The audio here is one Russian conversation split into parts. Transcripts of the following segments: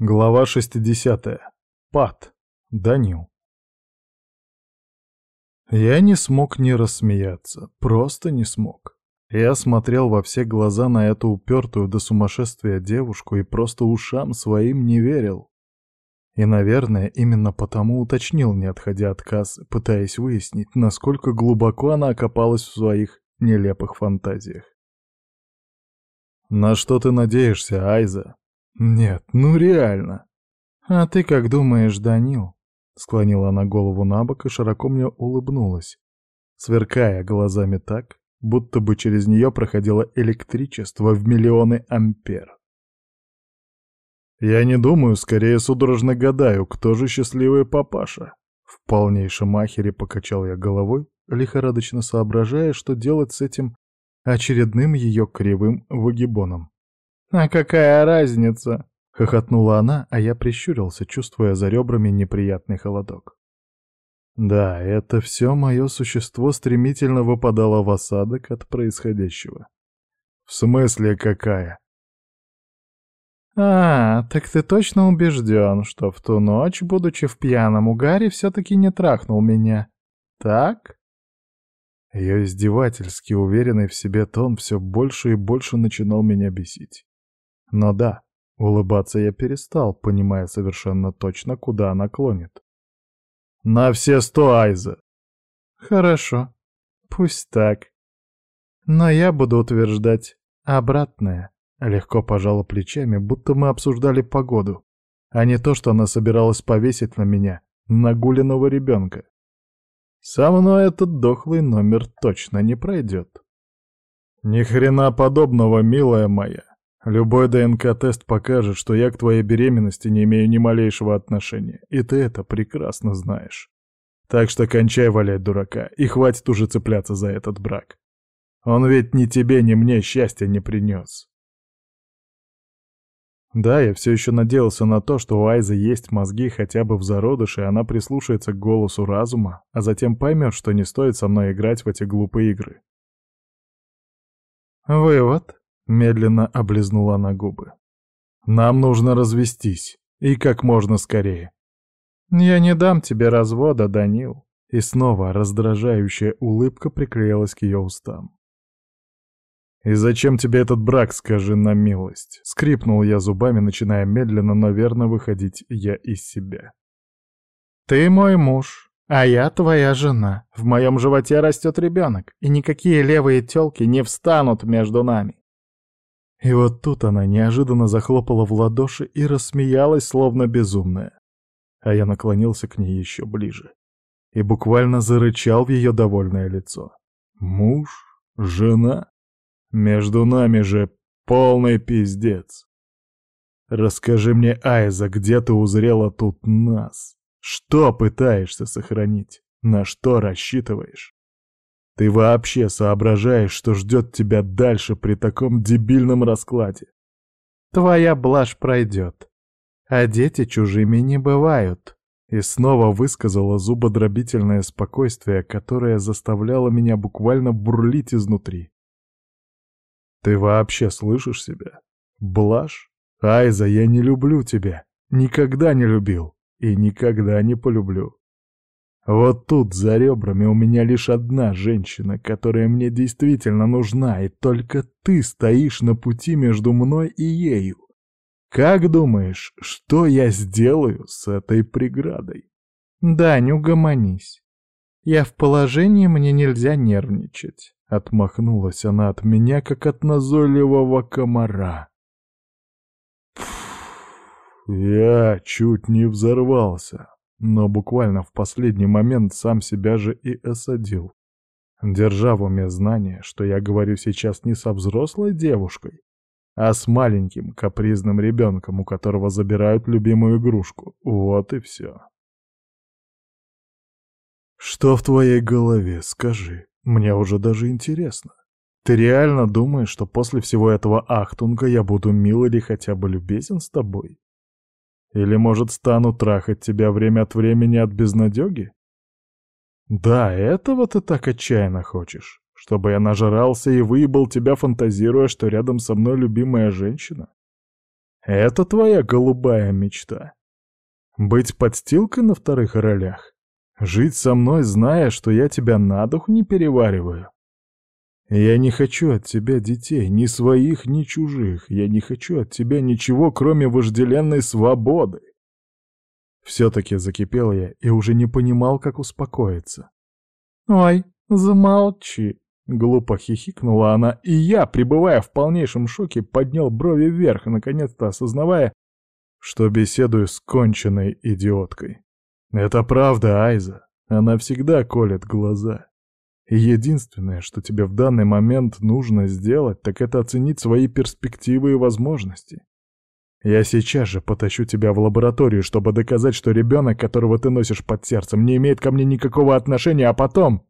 Глава 60. Пат. Данил. Я не смог не рассмеяться, просто не смог. Я смотрел во все глаза на эту упертую до сумасшествия девушку и просто ушам своим не верил. И, наверное, именно потому уточнил, не отходя от кассы, пытаясь выяснить, насколько глубоко она окопалась в своих нелепых фантазиях. «На что ты надеешься, Айза?» «Нет, ну реально!» «А ты как думаешь, Данил?» Склонила она голову на бок и широко мне улыбнулась, сверкая глазами так, будто бы через нее проходило электричество в миллионы ампер. «Я не думаю, скорее судорожно гадаю, кто же счастливый папаша?» В полнейшем ахере покачал я головой, лихорадочно соображая, что делать с этим очередным ее кривым выгибоном. «А какая разница?» — хохотнула она, а я прищурился, чувствуя за ребрами неприятный холодок. Да, это все мое существо стремительно выпадало в осадок от происходящего. В смысле какая? «А, так ты точно убежден, что в ту ночь, будучи в пьяном угаре, все-таки не трахнул меня, так?» Ее издевательски уверенный в себе тон все больше и больше начинал меня бесить. Но да, улыбаться я перестал, понимая совершенно точно, куда она клонит. «На все сто, Айза!» «Хорошо, пусть так. Но я буду утверждать обратное». Легко пожала плечами, будто мы обсуждали погоду, а не то, что она собиралась повесить на меня, нагуленного ребенка. Со мной этот дохлый номер точно не пройдет. Ни хрена подобного, милая моя. Любой ДНК-тест покажет, что я к твоей беременности не имею ни малейшего отношения, и ты это прекрасно знаешь. Так что кончай валять дурака, и хватит уже цепляться за этот брак. Он ведь ни тебе, ни мне счастья не принес. Да, я все еще надеялся на то, что у Айзы есть мозги хотя бы в зародыше, и она прислушается к голосу разума, а затем поймет, что не стоит со мной играть в эти глупые игры. «Вывод», Медленно облизнула она губы. «Нам нужно развестись. И как можно скорее». «Я не дам тебе развода, Данил». И снова раздражающая улыбка приклеилась к ее устам. «И зачем тебе этот брак, скажи на милость?» Скрипнул я зубами, начиная медленно, но верно выходить я из себя. «Ты мой муж, а я твоя жена. В моем животе растет ребенок, и никакие левые тёлки не встанут между нами. И вот тут она неожиданно захлопала в ладоши и рассмеялась, словно безумная. А я наклонился к ней еще ближе и буквально зарычал в ее довольное лицо. «Муж? Жена? Между нами же полный пиздец!» «Расскажи мне, Айза, где ты узрела тут нас? Что пытаешься сохранить? На что рассчитываешь?» Ты вообще соображаешь, что ждет тебя дальше при таком дебильном раскладе? Твоя блажь пройдет, а дети чужими не бывают. И снова высказала зубодробительное спокойствие, которое заставляло меня буквально бурлить изнутри. Ты вообще слышишь себя? Блажь? Айза, я не люблю тебя. Никогда не любил. И никогда не полюблю. Вот тут, за ребрами, у меня лишь одна женщина, которая мне действительно нужна, и только ты стоишь на пути между мной и ею. Как думаешь, что я сделаю с этой преградой? Дань, угомонись. Я в положении, мне нельзя нервничать. Отмахнулась она от меня, как от назойливого комара. я чуть не взорвался но буквально в последний момент сам себя же и осадил. Держа в уме знание, что я говорю сейчас не со взрослой девушкой, а с маленьким капризным ребенком, у которого забирают любимую игрушку. Вот и все. «Что в твоей голове, скажи? Мне уже даже интересно. Ты реально думаешь, что после всего этого ахтунга я буду мил или хотя бы любезен с тобой? Или, может, стану трахать тебя время от времени от безнадёги? Да, этого ты так отчаянно хочешь, чтобы я нажрался и выебал тебя, фантазируя, что рядом со мной любимая женщина? Это твоя голубая мечта. Быть подстилкой на вторых ролях? Жить со мной, зная, что я тебя на дух не перевариваю? Я не хочу от тебя детей, ни своих, ни чужих. Я не хочу от тебя ничего, кроме вожделенной свободы. Все-таки закипел я и уже не понимал, как успокоиться. «Ой, замолчи!» — глупо хихикнула она, и я, пребывая в полнейшем шоке, поднял брови вверх, наконец-то осознавая, что беседую с конченной идиоткой. Это правда, Айза. Она всегда колет глаза. Единственное, что тебе в данный момент нужно сделать, так это оценить свои перспективы и возможности. Я сейчас же потащу тебя в лабораторию, чтобы доказать, что ребенок, которого ты носишь под сердцем, не имеет ко мне никакого отношения, а потом...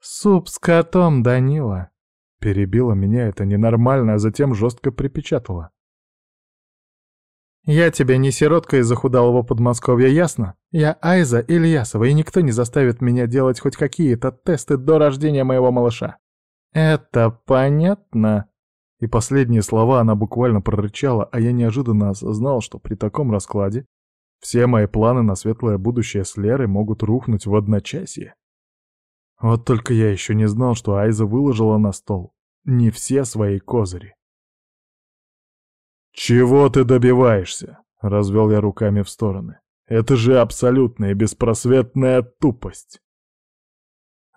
«Суп с котом, Данила!» Перебила меня это ненормально, а затем жестко припечатала. «Я тебе не сиротка из захудалого Подмосковья, ясно? Я Айза Ильясова, и никто не заставит меня делать хоть какие-то тесты до рождения моего малыша. Это понятно?» И последние слова она буквально прорычала, а я неожиданно осознал, что при таком раскладе все мои планы на светлое будущее с Лерой могут рухнуть в одночасье. Вот только я еще не знал, что Айза выложила на стол не все свои козыри. «Чего ты добиваешься?» — развел я руками в стороны. «Это же абсолютная беспросветная тупость!»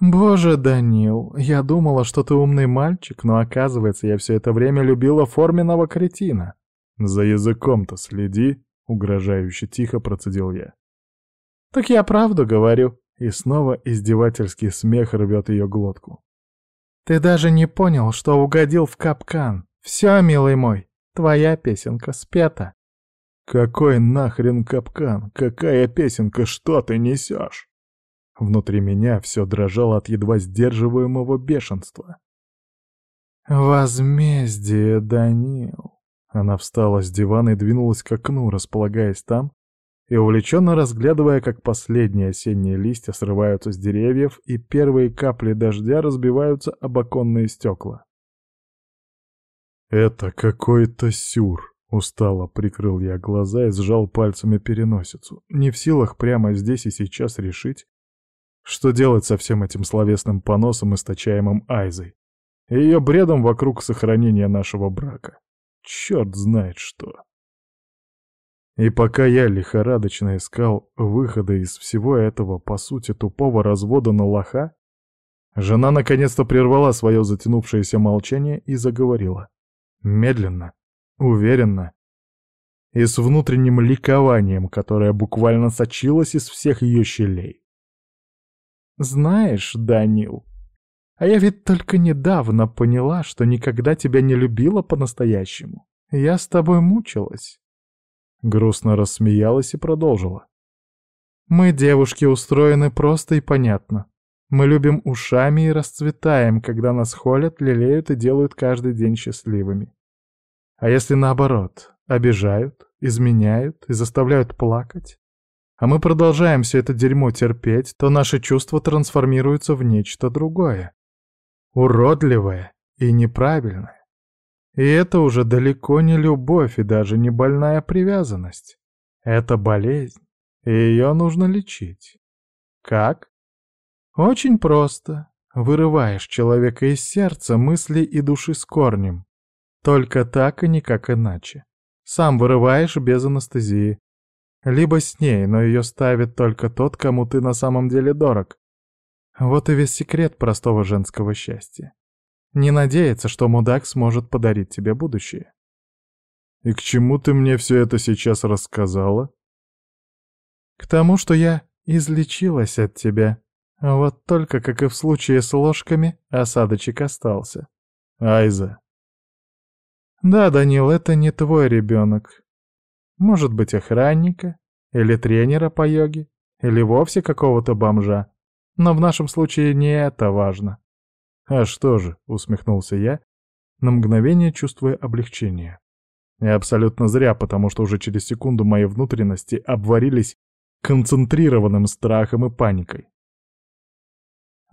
«Боже, Данил, я думала, что ты умный мальчик, но оказывается, я все это время любила форменного кретина». «За языком-то следи», — угрожающе тихо процедил я. «Так я правду говорю», — и снова издевательский смех рвет ее глотку. «Ты даже не понял, что угодил в капкан. Все, милый мой, Твоя песенка спета. Какой нахрен капкан? Какая песенка? Что ты несешь? Внутри меня все дрожало от едва сдерживаемого бешенства. «Возмездие, Данил!» Она встала с дивана и двинулась к окну, располагаясь там, и увлеченно разглядывая, как последние осенние листья срываются с деревьев и первые капли дождя разбиваются об оконные стекла. «Это какой-то сюр!» Устало прикрыл я глаза и сжал пальцами переносицу, не в силах прямо здесь и сейчас решить, что делать со всем этим словесным поносом, источаемым Айзой, и ее бредом вокруг сохранения нашего брака. Черт знает что. И пока я лихорадочно искал выхода из всего этого, по сути, тупого развода на лоха, жена наконец-то прервала свое затянувшееся молчание и заговорила. Медленно, уверенно и с внутренним ликованием, которое буквально сочилось из всех ее щелей. «Знаешь, Данил, а я ведь только недавно поняла, что никогда тебя не любила по-настоящему. Я с тобой мучилась». Грустно рассмеялась и продолжила. «Мы, девушки, устроены просто и понятно. Мы любим ушами и расцветаем, когда нас холят, лелеют и делают каждый день счастливыми. А если наоборот, обижают, изменяют и заставляют плакать, а мы продолжаем все это дерьмо терпеть, то наши чувства трансформируются в нечто другое. Уродливое и неправильное. И это уже далеко не любовь и даже не больная привязанность. Это болезнь, и ее нужно лечить. Как? Очень просто. Вырываешь человека из сердца, мысли и души с корнем. Только так и никак иначе. Сам вырываешь без анестезии. Либо с ней, но ее ставит только тот, кому ты на самом деле дорог. Вот и весь секрет простого женского счастья. Не надеяться, что мудак сможет подарить тебе будущее. И к чему ты мне все это сейчас рассказала? К тому, что я излечилась от тебя. Вот только, как и в случае с ложками, осадочек остался. Айза. Да, Данил, это не твой ребенок. Может быть, охранника, или тренера по йоге, или вовсе какого-то бомжа. Но в нашем случае не это важно. А что же, усмехнулся я, на мгновение чувствуя облегчение. И абсолютно зря, потому что уже через секунду мои внутренности обварились концентрированным страхом и паникой.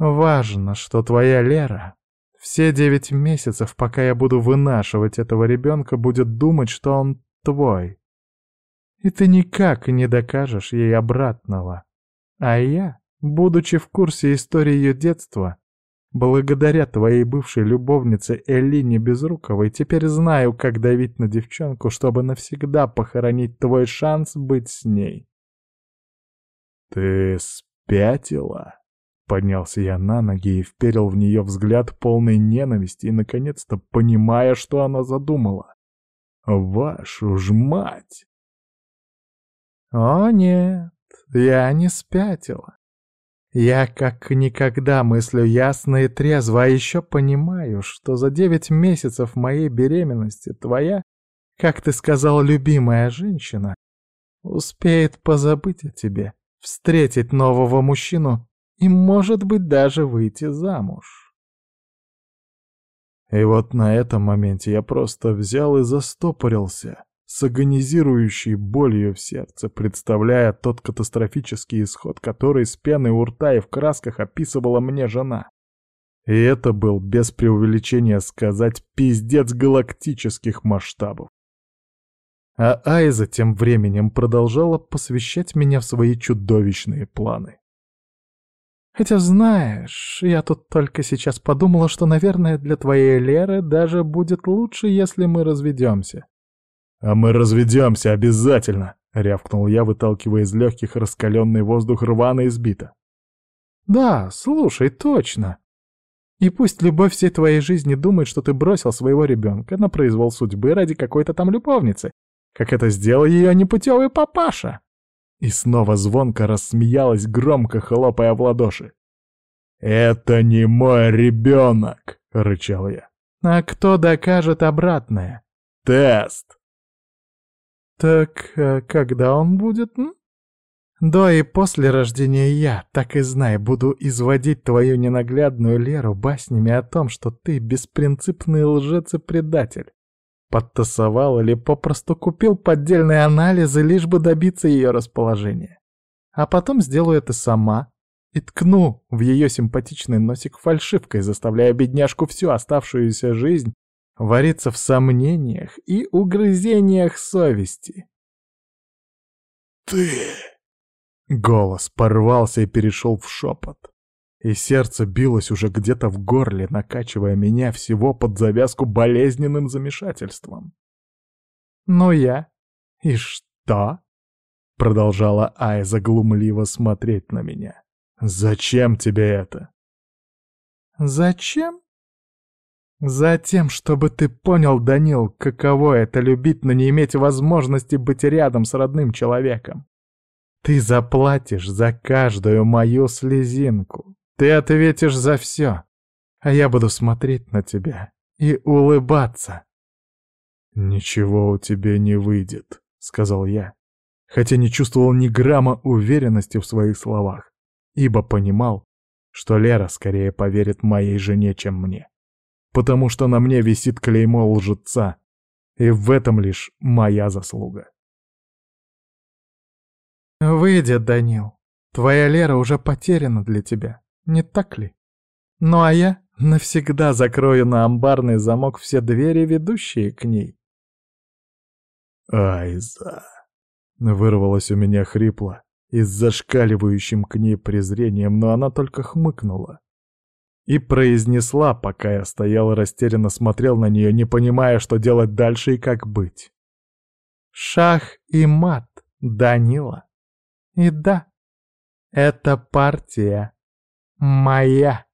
Важно, что твоя Лера все девять месяцев, пока я буду вынашивать этого ребенка, будет думать, что он твой. И ты никак не докажешь ей обратного. А я, будучи в курсе истории ее детства, благодаря твоей бывшей любовнице Элине Безруковой, теперь знаю, как давить на девчонку, чтобы навсегда похоронить твой шанс быть с ней. Ты спятила? Поднялся я на ноги и вперил в нее взгляд полной ненависти и, наконец-то, понимая, что она задумала. Вашу ж мать! О нет, я не спятила. Я как никогда мыслю ясно и трезво, а еще понимаю, что за девять месяцев моей беременности твоя, как ты сказал, любимая женщина, успеет позабыть о тебе, встретить нового мужчину и, может быть, даже выйти замуж. И вот на этом моменте я просто взял и застопорился, с агонизирующей болью в сердце, представляя тот катастрофический исход, который с пеной у рта и в красках описывала мне жена. И это был, без преувеличения сказать, пиздец галактических масштабов. А Айза тем временем продолжала посвящать меня в свои чудовищные планы. Хотя, знаешь, я тут только сейчас подумала, что, наверное, для твоей Леры даже будет лучше, если мы разведемся. «А мы разведемся обязательно!» — рявкнул я, выталкивая из легких раскаленный воздух рвано избито. «Да, слушай, точно. И пусть любовь всей твоей жизни думает, что ты бросил своего ребенка на произвол судьбы ради какой-то там любовницы, как это сделал ее непутевый папаша!» И снова звонко рассмеялась, громко хлопая в ладоши. «Это не мой ребенок!» — рычал я. «А кто докажет обратное?» «Тест!» «Так а когда он будет? До и после рождения я, так и знай, буду изводить твою ненаглядную Леру баснями о том, что ты беспринципный лжец и предатель подтасовал или попросту купил поддельные анализы, лишь бы добиться ее расположения. А потом сделаю это сама и ткну в ее симпатичный носик фальшивкой, заставляя бедняжку всю оставшуюся жизнь вариться в сомнениях и угрызениях совести. «Ты...» Голос порвался и перешел в шепот и сердце билось уже где-то в горле, накачивая меня всего под завязку болезненным замешательством. «Ну я? И что?» — продолжала Айза глумливо смотреть на меня. «Зачем тебе это?» «Зачем?» «Затем, чтобы ты понял, Данил, каково это любить, но не иметь возможности быть рядом с родным человеком. Ты заплатишь за каждую мою слезинку, ты ответишь за все, а я буду смотреть на тебя и улыбаться. «Ничего у тебя не выйдет», — сказал я, хотя не чувствовал ни грамма уверенности в своих словах, ибо понимал, что Лера скорее поверит моей жене, чем мне, потому что на мне висит клеймо лжеца, и в этом лишь моя заслуга. «Выйдет, Данил. Твоя Лера уже потеряна для тебя не так ли? Ну а я навсегда закрою на амбарный замок все двери, ведущие к ней. «Айза!» — вырвалось у меня хрипло и с зашкаливающим к ней презрением, но она только хмыкнула. И произнесла, пока я стоял и растерянно смотрел на нее, не понимая, что делать дальше и как быть. «Шах и мат, Данила. И да, это партия моя.